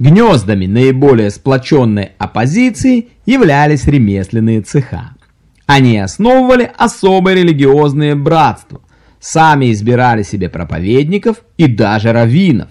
Гнездами наиболее сплоченной оппозиции являлись ремесленные цеха. Они основывали особые религиозные братства, сами избирали себе проповедников и даже раввинов.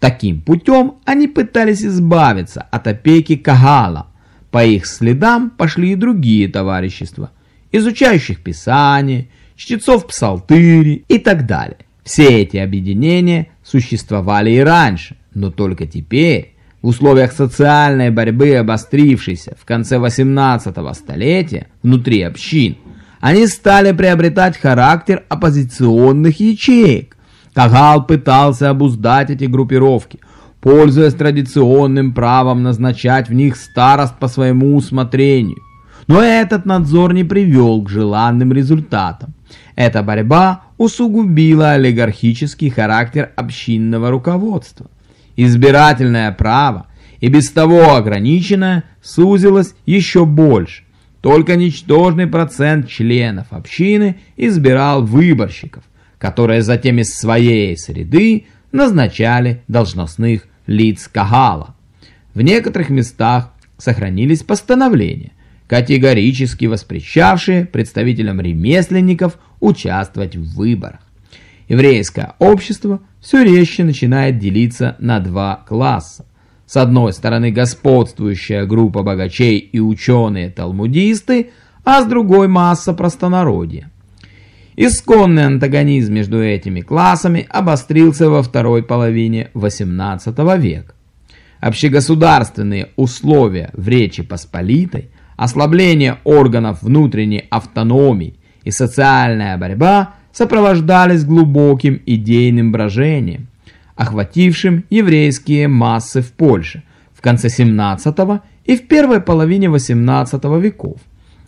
Таким путем они пытались избавиться от опеки Кагала. По их следам пошли и другие товарищества, изучающих Писание, чтецов псалтыри и так далее. Все эти объединения существовали и раньше, но только теперь, в условиях социальной борьбы, обострившейся в конце 18 столетия внутри общин, они стали приобретать характер оппозиционных ячеек. Кагал пытался обуздать эти группировки, пользуясь традиционным правом назначать в них старост по своему усмотрению. Но этот надзор не привел к желанным результатам. Эта борьба усугубила олигархический характер общинного руководства. Избирательное право, и без того ограниченное, сузилось еще больше. Только ничтожный процент членов общины избирал выборщиков, которые затем из своей среды назначали должностных лиц Кагала. В некоторых местах сохранились постановления, категорически воспрещавшие представителям ремесленников участвовать в выборах. Еврейское общество все резче начинает делиться на два класса. С одной стороны господствующая группа богачей и ученые-талмудисты, а с другой масса простонародья. Исконный антагонизм между этими классами обострился во второй половине XVIII века. Общегосударственные условия в Речи Посполитой, ослабление органов внутренней автономии и социальная борьба сопровождались глубоким идейным брожением, охватившим еврейские массы в Польше в конце 17 и в первой половине 18 веков.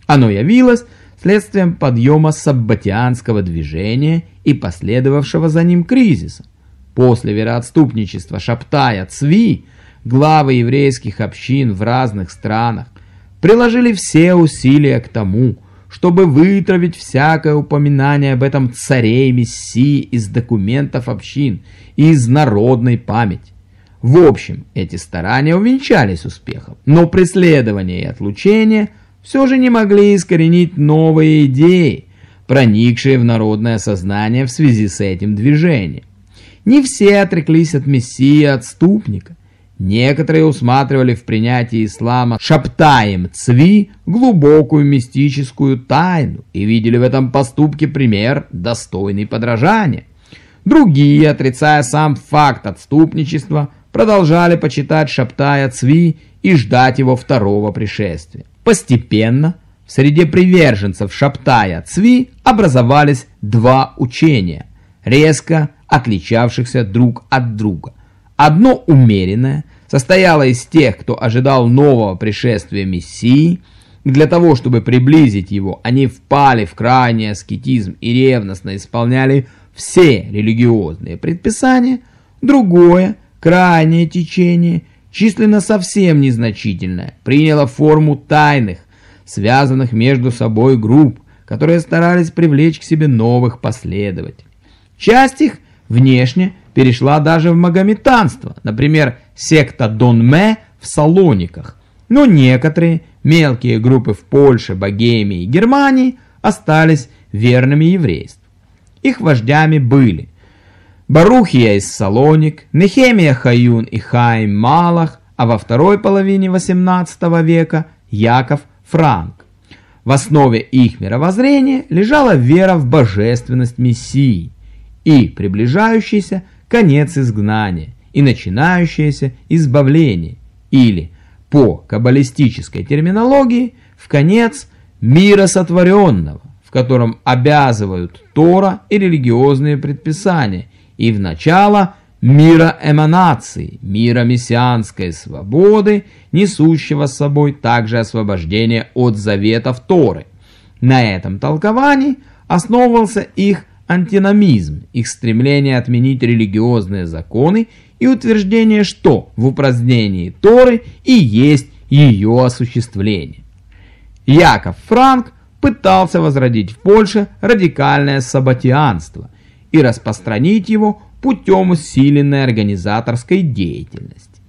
Оно явилось следствием подъема саббатианского движения и последовавшего за ним кризиса. После вероотступничества Шаптая Цви главы еврейских общин в разных странах приложили все усилия к тому, чтобы вытравить всякое упоминание об этом царе и мессии из документов общин и из народной памяти. В общем, эти старания увенчались успехом, но преследование и отлучение все же не могли искоренить новые идеи, проникшие в народное сознание в связи с этим движением. Не все отреклись от мессии отступника, Некоторые усматривали в принятии ислама шаптаем цви глубокую мистическую тайну и видели в этом поступке пример, достойный подражания. Другие, отрицая сам факт отступничества, продолжали почитать шаптая цви и ждать его второго пришествия. Постепенно в среде приверженцев шаптая цви образовались два учения, резко отличавшихся друг от друга – Одно умеренное состояло из тех, кто ожидал нового пришествия Мессии. Для того, чтобы приблизить его, они впали в крайний аскетизм и ревностно исполняли все религиозные предписания. Другое, крайнее течение, численно совсем незначительное, приняло форму тайных, связанных между собой групп, которые старались привлечь к себе новых последователей. Часть их внешне перешла даже в магометанство, например, секта Донме в Салониках. Но некоторые мелкие группы в Польше, Богемии и Германии остались верными еврейству. Их вождями были Барухия из Салоник, Нехемия Хаюн и Хайм Малах, а во второй половине XVIII века Яков Франк. В основе их мировоззрения лежала вера в божественность Мессии и приближающийся конец изгнания и начинающееся избавление, или, по каббалистической терминологии, в конец мира сотворенного, в котором обязывают Тора и религиозные предписания, и в начало мира эманации, мира мессианской свободы, несущего с собой также освобождение от заветов Торы. На этом толковании основывался их антиномизм, их стремление отменить религиозные законы и утверждение, что в упразднении Торы и есть ее осуществление. Яков Франк пытался возродить в Польше радикальное сабатианство и распространить его путем усиленной организаторской деятельности.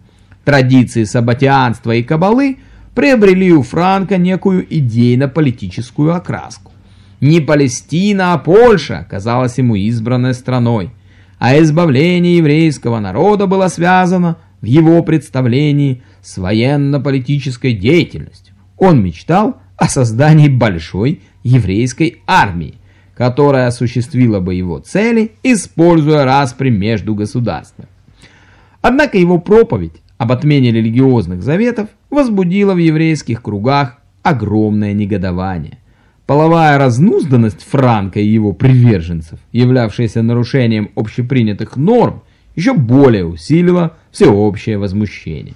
Традиции сабатианства и кабалы приобрели у Франка некую идейно-политическую окраску. Не Палестина, а Польша казалась ему избранной страной, а избавление еврейского народа было связано в его представлении с военно-политической деятельностью. Он мечтал о создании большой еврейской армии, которая осуществила бы его цели, используя распри между государствами. Однако его проповедь об отмене религиозных заветов возбудила в еврейских кругах огромное негодование. Половая разнузданность Франка и его приверженцев, являвшаяся нарушением общепринятых норм, еще более усилила всеобщее возмущение.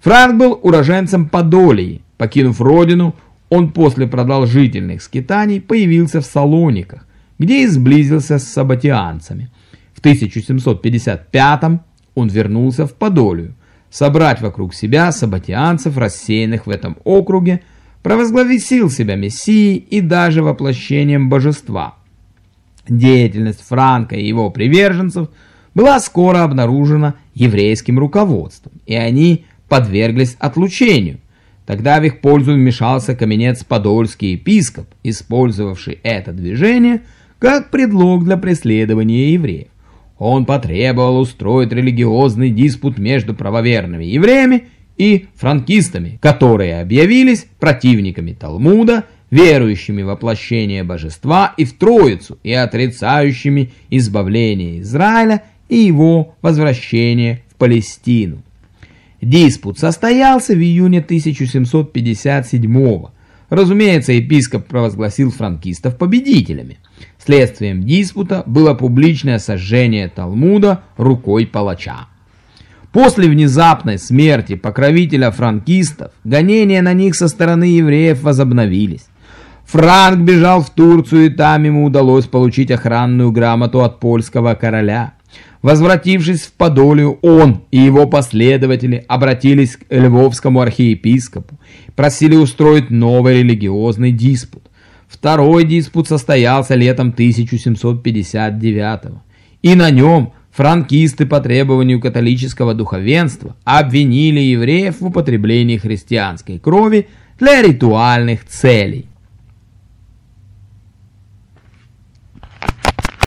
Франк был уроженцем Подолии. Покинув родину, он после продолжительных скитаний появился в Салониках, где и сблизился с сабатианцами. В 1755 он вернулся в Подолию, собрать вокруг себя сабатианцев, рассеянных в этом округе, провозгласил себя мессией и даже воплощением божества. Деятельность Франка и его приверженцев была скоро обнаружена еврейским руководством, и они подверглись отлучению. Тогда в их пользу вмешался каменец Подольский епископ, использовавший это движение как предлог для преследования евреев. Он потребовал устроить религиозный диспут между правоверными евреями и франкистами, которые объявились противниками Талмуда, верующими в воплощение божества и в Троицу, и отрицающими избавление Израиля и его возвращение в Палестину. Диспут состоялся в июне 1757 года. Разумеется, епископ провозгласил франкистов победителями. Следствием диспута было публичное сожжение Талмуда рукой палача. После внезапной смерти покровителя франкистов гонения на них со стороны евреев возобновились. Франк бежал в Турцию, и там ему удалось получить охранную грамоту от польского короля. Возвратившись в Подолию, он и его последователи обратились к львовскому архиепископу, просили устроить новый религиозный диспут. Второй диспут состоялся летом 1759 и на нем франкисты по требованию католического духовенства обвинили евреев в употреблении христианской крови для ритуальных целей.